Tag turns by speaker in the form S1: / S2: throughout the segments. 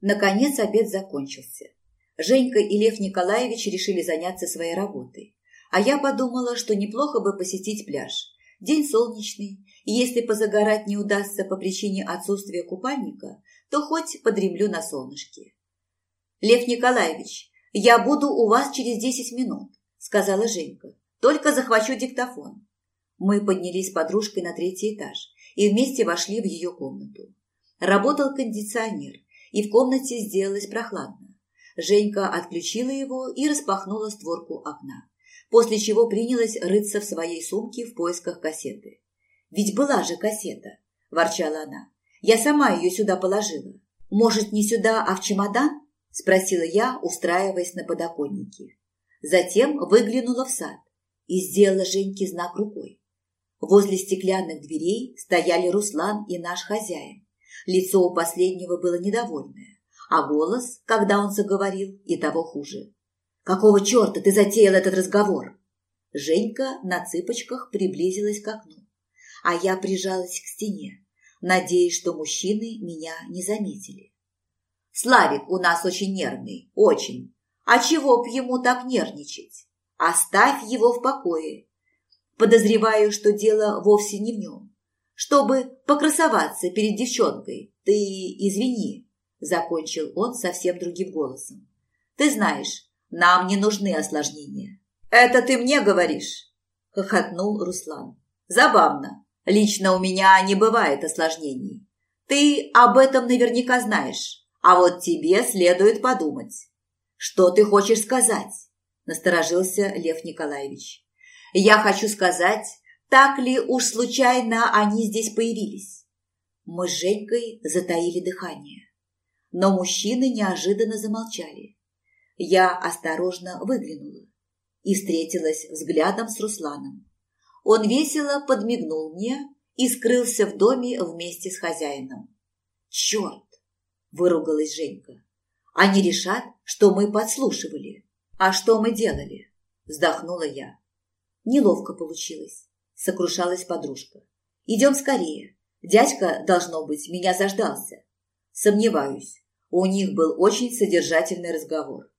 S1: Наконец обед закончился. Женька и Лев Николаевич решили заняться своей работой. А я подумала, что неплохо бы посетить пляж. День солнечный, и если позагорать не удастся по причине отсутствия купальника, то хоть подремлю на солнышке. «Лев Николаевич, я буду у вас через десять минут», – сказала Женька. «Только захвачу диктофон». Мы поднялись с подружкой на третий этаж и вместе вошли в ее комнату. Работал кондиционер, и в комнате сделалось прохладно. Женька отключила его и распахнула створку окна, после чего принялась рыться в своей сумке в поисках кассеты. «Ведь была же кассета», – ворчала она. «Я сама ее сюда положила. Может, не сюда, а в чемодан?» – спросила я, устраиваясь на подоконнике. Затем выглянула в сад и сделала Женьке знак рукой. Возле стеклянных дверей стояли Руслан и наш хозяин. Лицо у последнего было недовольное, а голос, когда он заговорил, и того хуже. «Какого черта ты затеял этот разговор?» Женька на цыпочках приблизилась к окну, а я прижалась к стене, надеясь, что мужчины меня не заметили. «Славик у нас очень нервный, очень. А чего б ему так нервничать? Оставь его в покое. Подозреваю, что дело вовсе не в нем. Чтобы покрасоваться перед девчонкой, ты извини, закончил он совсем другим голосом. Ты знаешь, нам не нужны осложнения. Это ты мне говоришь? хохотнул Руслан. Забавно. Лично у меня не бывает осложнений. Ты об этом наверняка знаешь, а вот тебе следует подумать. Что ты хочешь сказать? Насторожился Лев Николаевич. Я хочу сказать, так ли уж случайно они здесь появились. Мы с Женькой затаили дыхание. Но мужчины неожиданно замолчали. Я осторожно выглянула и встретилась взглядом с Русланом. Он весело подмигнул мне и скрылся в доме вместе с хозяином. «Черт!» – выругалась Женька. «Они решат, что мы подслушивали. А что мы делали?» – вздохнула я. Неловко получилось, сокрушалась подружка. Идем скорее. Дядька, должно быть, меня заждался. Сомневаюсь. У них был очень содержательный разговор.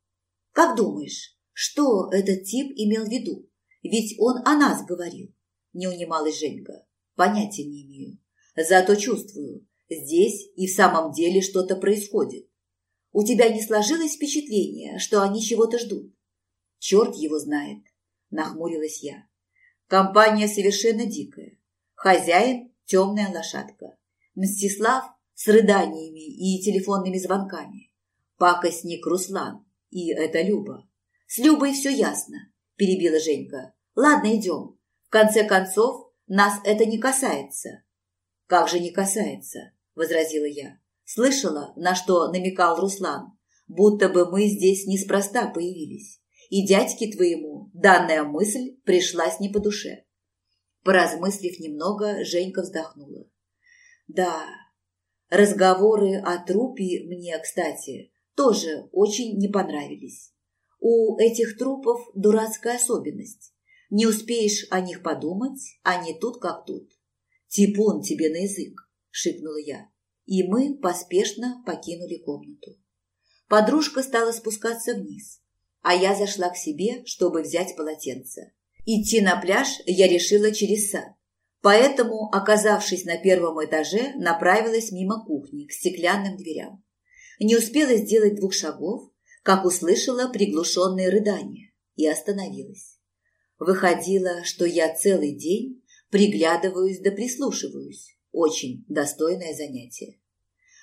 S1: Как думаешь, что этот тип имел в виду? Ведь он о нас говорил. Не унималась Женька. Понятия не имею. Зато чувствую, здесь и в самом деле что-то происходит. У тебя не сложилось впечатление, что они чего-то ждут? Черт его знает нахмурилась я. Компания совершенно дикая. Хозяин – темная лошадка. Мстислав с рыданиями и телефонными звонками. Пакостник Руслан. И это Люба. С Любой все ясно, перебила Женька. Ладно, идем. В конце концов, нас это не касается. Как же не касается, возразила я. Слышала, на что намекал Руслан, будто бы мы здесь неспроста появились и дядьке твоему данная мысль пришлась не по душе. Поразмыслив немного, Женька вздохнула. Да, разговоры о трупе мне, кстати, тоже очень не понравились. У этих трупов дурацкая особенность. Не успеешь о них подумать, они тут как тут. Типун тебе на язык, шикнула я. И мы поспешно покинули комнату. Подружка стала спускаться вниз а я зашла к себе, чтобы взять полотенце. Идти на пляж я решила через сад. Поэтому, оказавшись на первом этаже, направилась мимо кухни к стеклянным дверям. Не успела сделать двух шагов, как услышала приглушенные рыдания и остановилась. Выходило, что я целый день приглядываюсь да прислушиваюсь. Очень достойное занятие.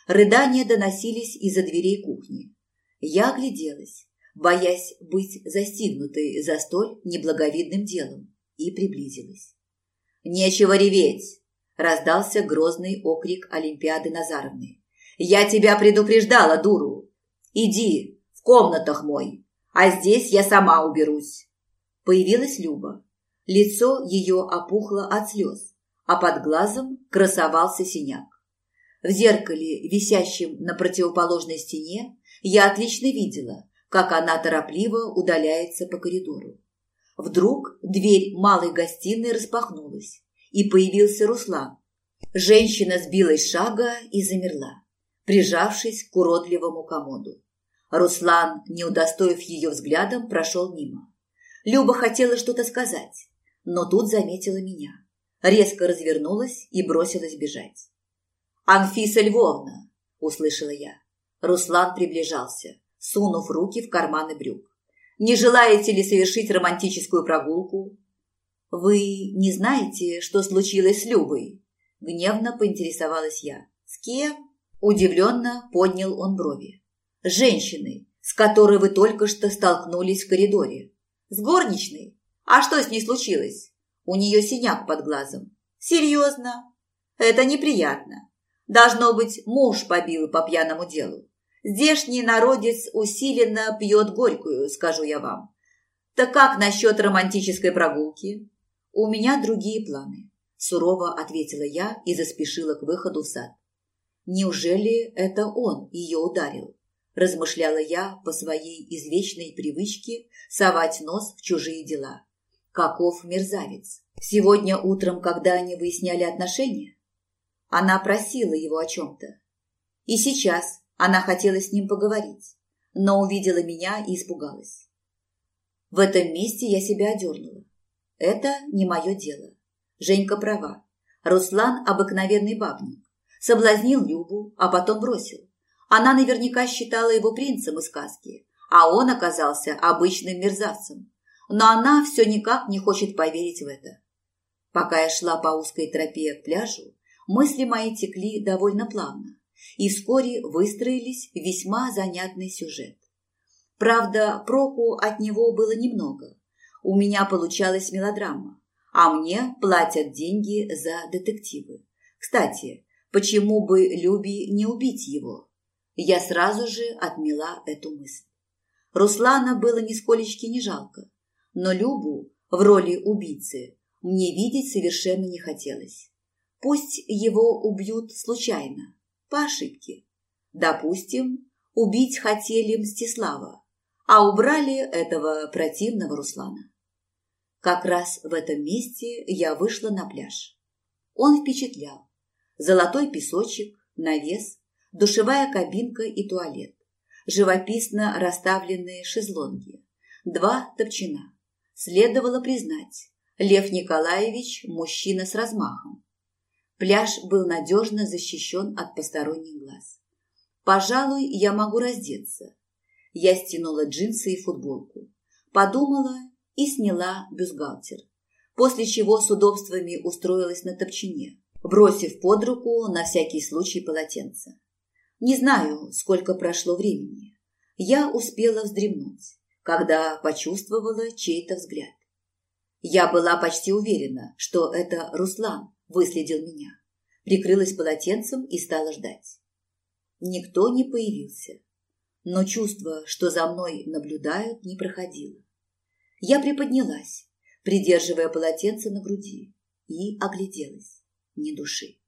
S1: Рыдания доносились из-за дверей кухни. Я огляделась боясь быть застигнутой за столь неблаговидным делом, и приблизилась. «Нечего реветь!» – раздался грозный окрик Олимпиады Назаровны. «Я тебя предупреждала, дуру! Иди, в комнатах мой, а здесь я сама уберусь!» Появилась Люба. Лицо ее опухло от слез, а под глазом красовался синяк. В зеркале, висящем на противоположной стене, я отлично видела, как она торопливо удаляется по коридору. Вдруг дверь малой гостиной распахнулась, и появился Руслан. Женщина сбилась шага и замерла. прижавшись к уродливому комоду. Руслан, не удостоив ее взглядом, прошел мимо. Люба хотела что-то сказать, но тут заметила меня. Резко развернулась и бросилась бежать. «Анфиса Львовна!» – услышала я. Руслан приближался, сунув руки в карманы брюк. «Не желаете ли совершить романтическую прогулку?» «Вы не знаете, что случилось с Любой?» Гневно поинтересовалась я. «С кем?» Удивленно поднял он брови. «С женщиной, с которой вы только что столкнулись в коридоре. С горничной? А что с ней случилось? У нее синяк под глазом. Серьезно? Это неприятно. Должно быть, муж побил по пьяному делу. Здешний народец усиленно пьет горькую, скажу я вам. Так как насчет романтической прогулки? У меня другие планы, сурово ответила я и заспешила к выходу в сад. Неужели это он ее ударил? Размышляла я по своей извечной привычке совать нос в чужие дела. Каков мерзавец. Сегодня утром, когда они выясняли отношения, она просила его о чем-то. И сейчас, она хотела с ним поговорить, но увидела меня и испугалась. В этом месте я себя одернула. Это не мое дело. Женька права. Руслан – обыкновенный бабник. Соблазнил Любу, а потом бросил. Она наверняка считала его принцем из сказки, а он оказался обычным мерзавцем. Но она все никак не хочет поверить в это. Пока я шла по узкой тропе к пляжу, мысли мои текли довольно плавно и вскоре выстроились весьма занятный сюжет. Правда, проку от него было немного. У меня получалась мелодрама, а мне платят деньги за детективы. Кстати, почему бы Люби не убить его? Я сразу же отмела эту мысль. Руслана было нисколечки не жалко, но Любу в роли убийцы мне видеть совершенно не хотелось. Пусть его убьют случайно, по ошибке. Допустим, убить хотели Мстислава, а убрали этого противного Руслана. Как раз в этом месте я вышла на пляж. Он впечатлял. Золотой песочек, навес, душевая кабинка и туалет, живописно расставленные шезлонги, два топчина. Следовало признать, Лев Николаевич – мужчина с размахом. Пляж был надежно защищен от посторонних глаз. Пожалуй, я могу раздеться. Я стянула джинсы и футболку. Подумала и сняла бюстгальтер. После чего с удобствами устроилась на топчине, бросив под руку на всякий случай полотенце. Не знаю, сколько прошло времени. Я успела вздремнуть, когда почувствовала чей-то взгляд. Я была почти уверена, что это Руслан выследил меня. Прикрылась полотенцем и стала ждать. Никто не появился, но чувство, что за мной наблюдают, не проходило. Я приподнялась, придерживая полотенце на груди, и огляделась. Ни души.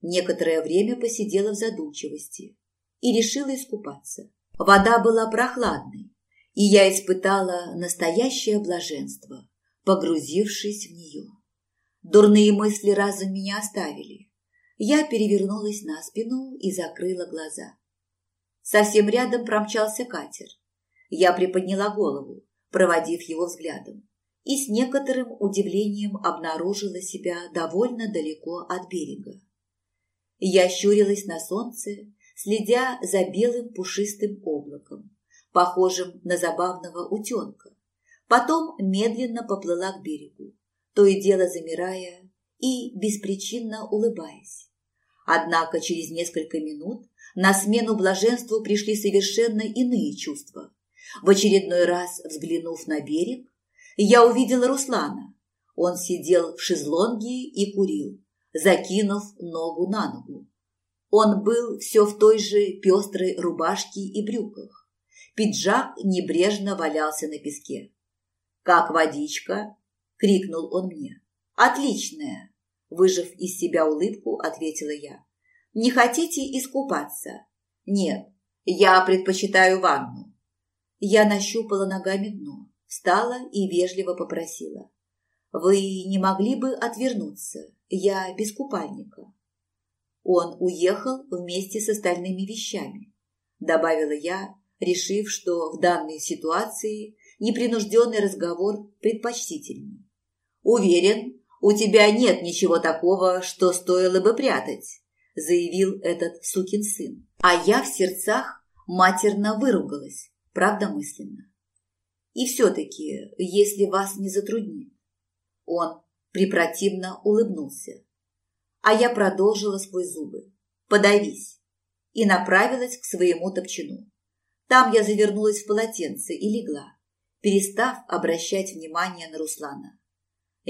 S1: Некоторое время посидела в задумчивости и решила искупаться. Вода была прохладной, и я испытала настоящее блаженство, погрузившись в нее. Дурные мысли разом меня оставили. Я перевернулась на спину и закрыла глаза. Совсем рядом промчался катер. Я приподняла голову, проводив его взглядом, и с некоторым удивлением обнаружила себя довольно далеко от берега. Я щурилась на солнце, следя за белым пушистым облаком, похожим на забавного утенка, Потом медленно поплыла к берегу, то и дело замирая и беспричинно улыбаясь. Однако через несколько минут на смену блаженству пришли совершенно иные чувства. В очередной раз взглянув на берег, я увидела Руслана. Он сидел в шезлонге и курил, закинув ногу на ногу. Он был все в той же пестрой рубашке и брюках. Пиджак небрежно валялся на песке. «Как водичка?» – крикнул он мне. «Отличная!» – выжив из себя улыбку, ответила я. «Не хотите искупаться?» «Нет, я предпочитаю ванну». Я нащупала ногами дно, встала и вежливо попросила. «Вы не могли бы отвернуться? Я без купальника». Он уехал вместе с остальными вещами, добавила я, решив, что в данной ситуации непринужденный разговор предпочтительней. Уверен, у тебя нет ничего такого, что стоило бы прятать, заявил этот сукин сын. А я в сердцах матерно выругалась, правда мысленно. И все-таки, если вас не затруднит. Он препротивно улыбнулся. А я продолжила сквозь зубы. Подавись. И направилась к своему топчину. Там я завернулась в полотенце и легла, перестав обращать внимание на Руслана.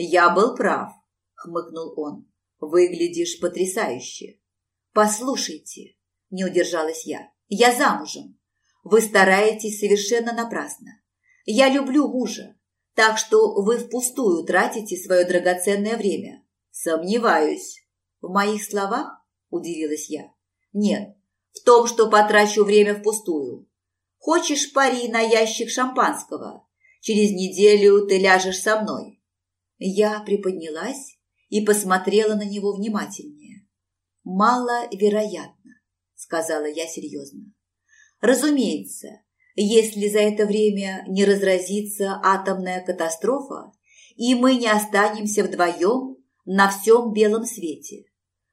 S1: «Я был прав», — хмыкнул он. «Выглядишь потрясающе». «Послушайте», — не удержалась я, — «я замужем. Вы стараетесь совершенно напрасно. Я люблю мужа, так что вы впустую тратите свое драгоценное время. Сомневаюсь. В моих словах? Удивилась я. Нет, в том, что потрачу время впустую. Хочешь пари на ящик шампанского? Через неделю ты ляжешь со мной. Я приподнялась и посмотрела на него внимательнее. «Маловероятно», — сказала я серьезно. «Разумеется, если за это время не разразится атомная катастрофа, и мы не останемся вдвоем на всем белом свете.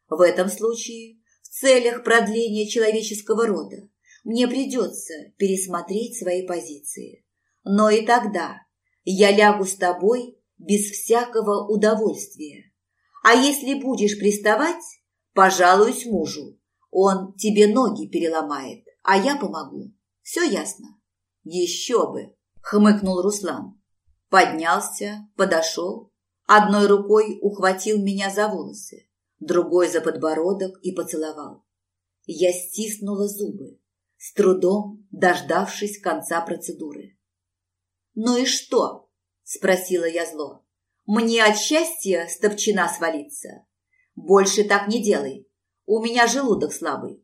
S1: В этом случае, в целях продления человеческого рода, мне придется пересмотреть свои позиции. Но и тогда я лягу с тобой без всякого удовольствия. А если будешь приставать, пожалуюсь мужу. Он тебе ноги переломает, а я помогу. Все ясно? Еще бы, хмыкнул Руслан. Поднялся, подошел, одной рукой ухватил меня за волосы, другой за подбородок и поцеловал. Я стиснула зубы, с трудом дождавшись конца процедуры. «Ну и что?» – спросила я зло. «Мне от счастья с топчина свалиться. Больше так не делай, у меня желудок слабый».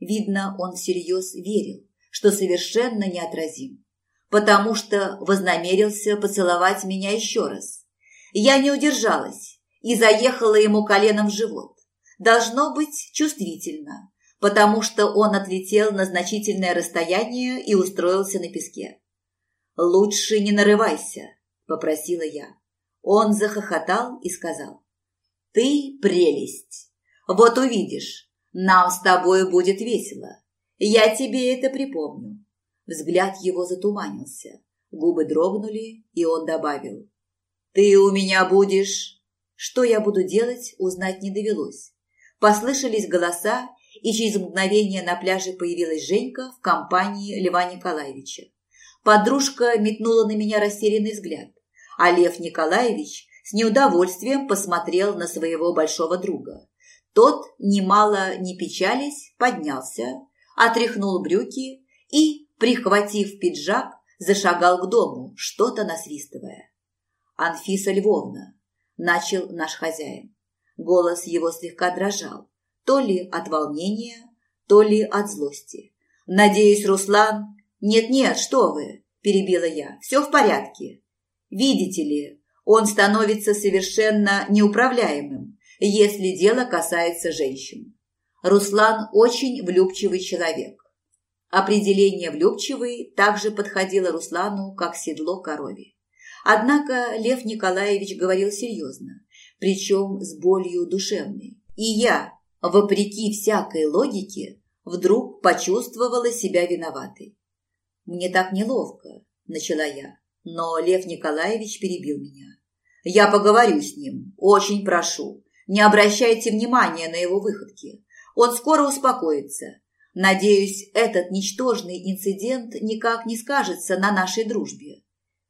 S1: Видно, он всерьез верил, что совершенно неотразим, потому что вознамерился поцеловать меня еще раз. Я не удержалась и заехала ему коленом в живот. Должно быть чувствительно, потому что он отлетел на значительное расстояние и устроился на песке. «Лучше не нарывайся», – попросила я. Он захохотал и сказал. «Ты прелесть. Вот увидишь, нам с тобой будет весело. Я тебе это припомню. Взгляд его затуманился. Губы дрогнули, и он добавил. Ты у меня будешь... Что я буду делать, узнать не довелось. Послышались голоса, и через мгновение на пляже появилась Женька в компании Льва Николаевича. Подружка метнула на меня растерянный взгляд, а Лев Николаевич с неудовольствием посмотрел на своего большого друга. Тот, немало не печались, поднялся, отряхнул брюки и, прихватив пиджак, зашагал к дому, что-то насвистывая. «Анфиса Львовна», – начал наш хозяин. Голос его слегка дрожал, то ли от волнения, то ли от злости. «Надеюсь, Руслан...» «Нет-нет, что вы!» – перебила я. «Все в порядке. Видите ли, он становится совершенно неуправляемым, если дело касается женщин. Руслан очень влюбчивый человек. Определение «влюбчивый» также подходило Руслану, как седло корове. Однако Лев Николаевич говорил серьезно, причем с болью душевной. И я, вопреки всякой логике, вдруг почувствовала себя виноватой. «Мне так неловко», – начала я, но Лев Николаевич перебил меня. «Я поговорю с ним, очень прошу. Не обращайте внимания на его выходки. Он скоро успокоится. Надеюсь, этот ничтожный инцидент никак не скажется на нашей дружбе.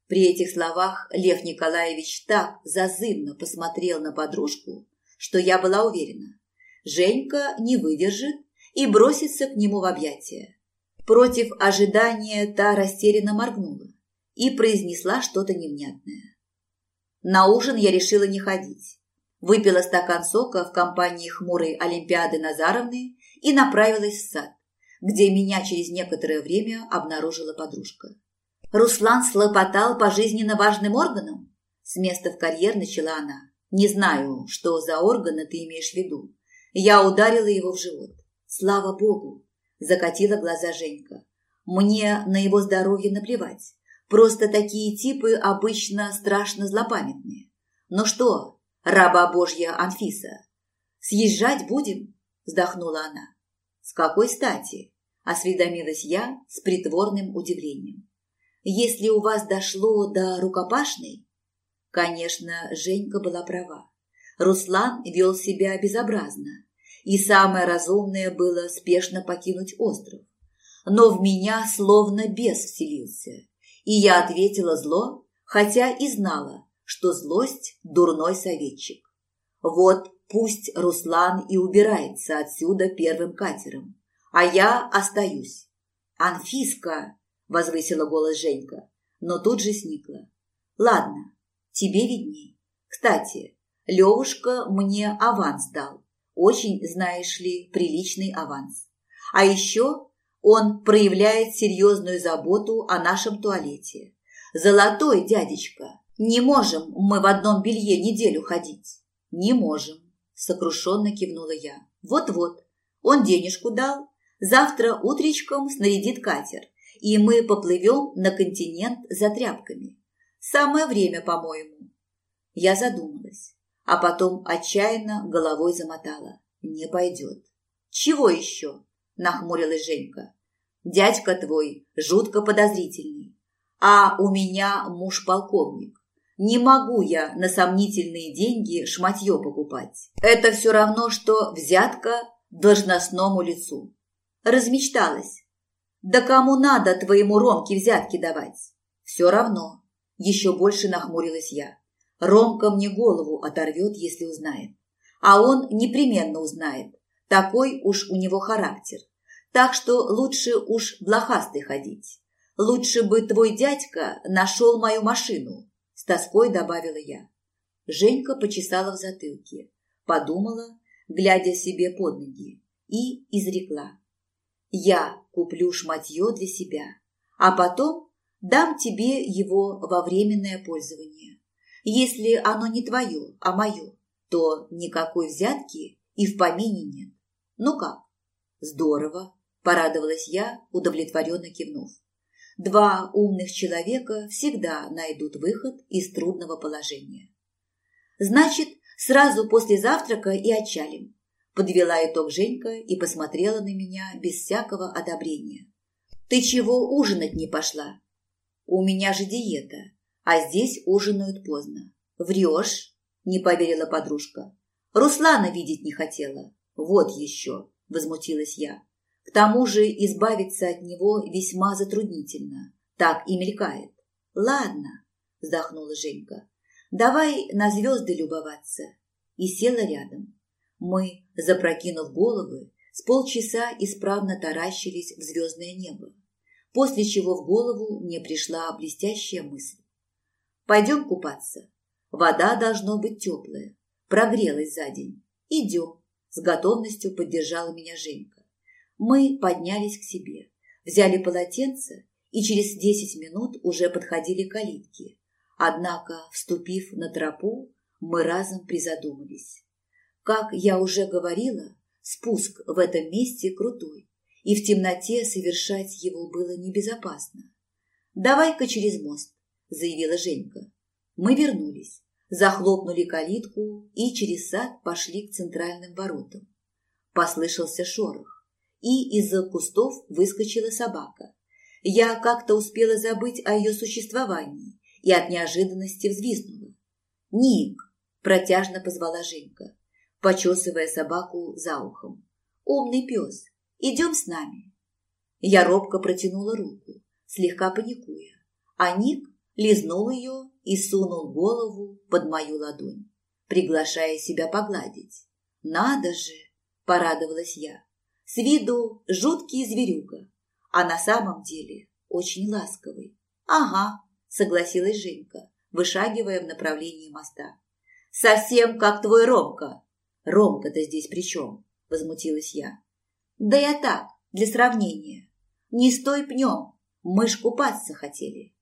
S1: При этих словах Лев Николаевич так зазывно посмотрел на подружку, что я была уверена. Женька не выдержит и бросится к нему в объятия. Против ожидания та растерянно моргнула и произнесла что-то невнятное. На ужин я решила не ходить выпила стакан сока в компании хмурой Олимпиады Назаровны и направилась в сад, где меня через некоторое время обнаружила подружка. Руслан слопотал по жизненно важным органам? С места в карьер начала она. Не знаю, что за органы ты имеешь в виду. Я ударила его в живот. Слава богу, закатила глаза Женька. Мне на его здоровье наплевать. Просто такие типы обычно страшно злопамятные. Ну что, раба божья Анфиса, съезжать будем? Вздохнула она. С какой стати? Осведомилась я с притворным удивлением. Если у вас дошло до рукопашной? Конечно, Женька была права. Руслан вел себя безобразно, и самое разумное было спешно покинуть остров. Но в меня словно бес вселился, и я ответила зло, хотя и знала, что злость – дурной советчик. Вот пусть Руслан и убирается отсюда первым катером, а я остаюсь. «Анфиска!» – возвысила голос Женька, но тут же сникла. «Ладно, тебе видней. Кстати, Левушка мне аванс дал. Очень, знаешь ли, приличный аванс. А еще он проявляет серьезную заботу о нашем туалете. Золотой дядечка. Не можем мы в одном белье неделю ходить. Не можем, сокрушенно кивнула я. Вот-вот. Он денежку дал. Завтра утречком снарядит катер, и мы поплывем на континент за тряпками. Самое время, по-моему. Я задумалась а потом отчаянно головой замотала. Не пойдет. Чего еще? Нахмурилась Женька. Дядька твой жутко подозрительный, а у меня муж полковник. Не могу я на сомнительные деньги шматье покупать. Это все равно, что взятка должностному лицу. Размечталась. Да кому надо твоему Ромке взятки давать? Все равно. Еще больше нахмурилась я. Ромка мне голову оторвет, если узнает. А он непременно узнает. Такой уж у него характер. Так что лучше уж блохастый ходить. Лучше бы твой дядька нашел мою машину, с тоской добавила я. Женька почесала в затылке, подумала, глядя себе под ноги, и изрекла. Я куплю шматье для себя, а потом дам тебе его во временное пользование. Если оно не твое, а мое, то никакой взятки и в помине нет. Ну как? Здорово, порадовалась я, удовлетворенно кивнув. Два умных человека всегда найдут выход из трудного положения. Значит, сразу после завтрака и отчалим. Подвела итог Женька и посмотрела на меня без всякого одобрения. Ты чего ужинать не пошла? У меня же диета, а здесь ужинают поздно. Врешь? Не поверила подружка. Руслана видеть не хотела. Вот еще, возмутилась я. К тому же избавиться от него весьма затруднительно. Так и мелькает. Ладно, вздохнула Женька. Давай на звезды любоваться. И села рядом. Мы, запрокинув головы, с полчаса исправно таращились в звездное небо, после чего в голову мне пришла блестящая мысль. Пойдем купаться. Вода должно быть теплая. Прогрелась за день. Идем. С готовностью поддержала меня Женька. Мы поднялись к себе, взяли полотенце и через десять минут уже подходили к калитке. Однако, вступив на тропу, мы разом призадумались. Как я уже говорила, спуск в этом месте крутой, и в темноте совершать его было небезопасно. «Давай-ка через мост», заявила Женька. Мы вернулись, захлопнули калитку и через сад пошли к центральным воротам. Послышался шорох, и из-за кустов выскочила собака. Я как-то успела забыть о ее существовании и от неожиданности взвизгнула. «Ник!» – протяжно позвала Женька, почесывая собаку за ухом. «Умный пес, идем с нами!» Я робко протянула руку, слегка паникуя, а Ник лизнул ее и сунул голову под мою ладонь, приглашая себя погладить. «Надо же!» – порадовалась я. С виду жуткий зверюга, а на самом деле очень ласковый. «Ага», – согласилась Женька, вышагивая в направлении моста. «Совсем как твой Ромка». «Ромка-то здесь при чем?» – возмутилась я. «Да я так, для сравнения. Не стой пнем, мы ж купаться хотели».